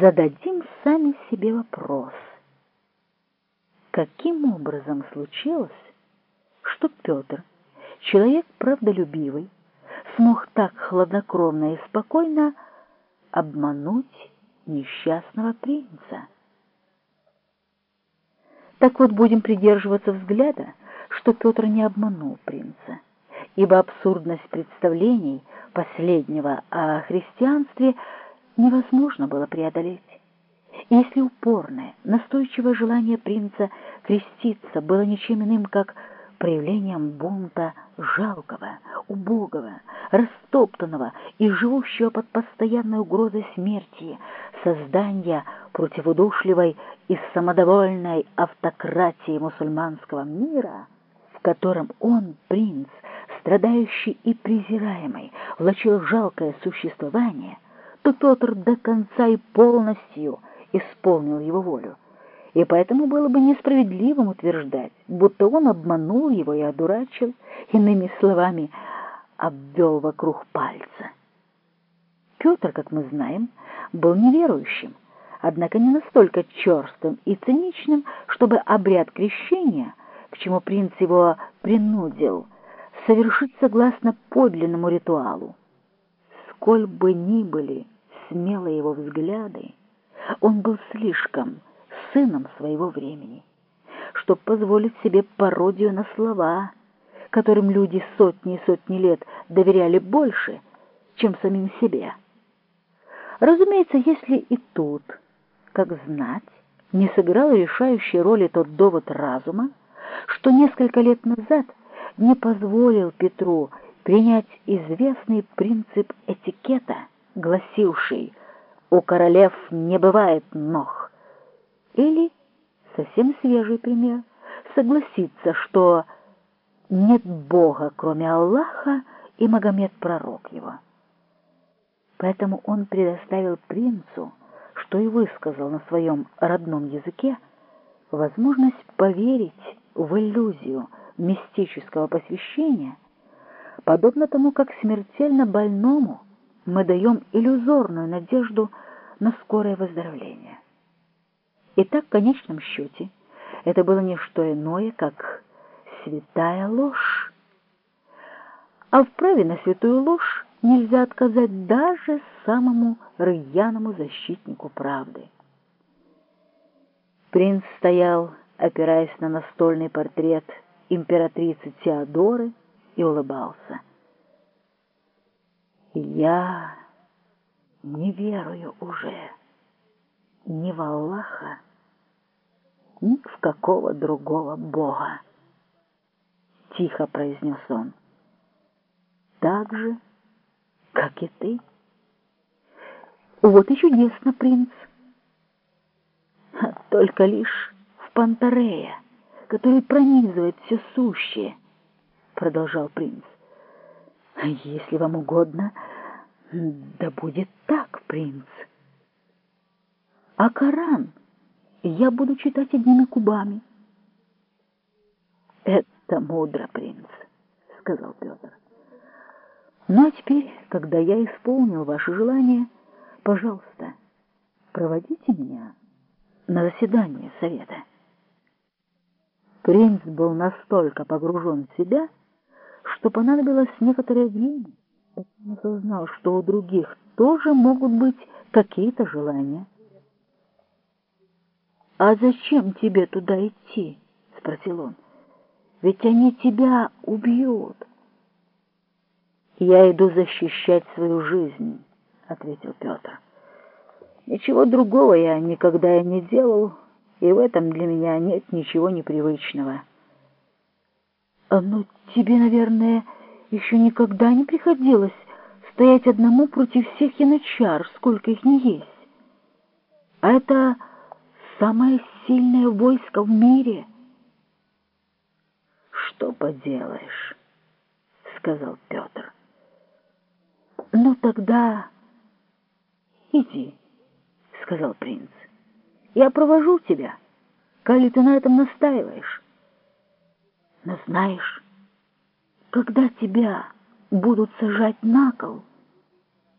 зададим сами себе вопрос. Каким образом случилось, что Петр, человек правдолюбивый, смог так хладнокровно и спокойно обмануть несчастного принца? Так вот, будем придерживаться взгляда, что Петр не обманул принца, ибо абсурдность представлений последнего о христианстве невозможно было преодолеть. Если упорное, настойчивое желание принца креститься было ничем иным, как проявлением бунта жалкого, убогого, растоптанного и живущего под постоянной угрозой смерти, создания противодушливой и самодовольной автократии мусульманского мира, в котором он, принц, страдающий и презираемый, влачил жалкое существование, то Петр до конца и полностью исполнил его волю. И поэтому было бы несправедливым утверждать, будто он обманул его и одурачил, иными словами, обвел вокруг пальца. Петр, как мы знаем, был неверующим, однако не настолько черстым и циничным, чтобы обряд крещения, к чему принц его принудил, совершить согласно подлинному ритуалу. Сколь бы ни были смелые его взгляды, он был слишком сыном своего времени, чтобы позволить себе пародию на слова, которым люди сотни и сотни лет доверяли больше, чем самим себе. Разумеется, если и тут, как знать, не сыграл решающей роли тот довод разума, что несколько лет назад не позволил Петру принять известный принцип этикета, гласивший «У королев не бывает ног», или, совсем свежий пример, согласиться, что нет Бога, кроме Аллаха, и Магомед пророк его. Поэтому он предоставил принцу, что и высказал на своем родном языке, возможность поверить в иллюзию мистического посвящения, подобно тому, как смертельно больному мы даем иллюзорную надежду на скорое выздоровление. И так, в конечном счете, это было не что иное, как святая ложь. А в праве на святую ложь нельзя отказать даже самому рьяному защитнику правды. Принц стоял, опираясь на настольный портрет императрицы Теодоры, и улыбался. «Я не верую уже ни в Аллаха, ни в какого другого Бога», — тихо произнес он. «Так же, как и ты». «Вот и чудесно, принц!» «Только лишь в Пантарея, который пронизывает все сущее», — продолжал принц. «Если вам угодно, да будет так, принц. А Коран я буду читать одними кубами». «Это мудро, принц», — сказал Петр. «Ну а теперь, когда я исполнил ваше желание, пожалуйста, проводите меня на заседание совета». Принц был настолько погружен в себя, что понадобилось некоторое время, пока он осознал, что у других тоже могут быть какие-то желания. «А зачем тебе туда идти?» — спросил он. «Ведь они тебя убьют». «Я иду защищать свою жизнь», — ответил Петр. «Ничего другого я никогда и не делал» и в этом для меня нет ничего непривычного. А, Но тебе, наверное, еще никогда не приходилось стоять одному против всех янычар, сколько их не есть. А это самое сильное войско в мире. «Что поделаешь?» — сказал Петр. «Ну тогда иди», — сказал принц. Я провожу тебя, коли ты на этом настаиваешь. Но знаешь, когда тебя будут сажать на кол,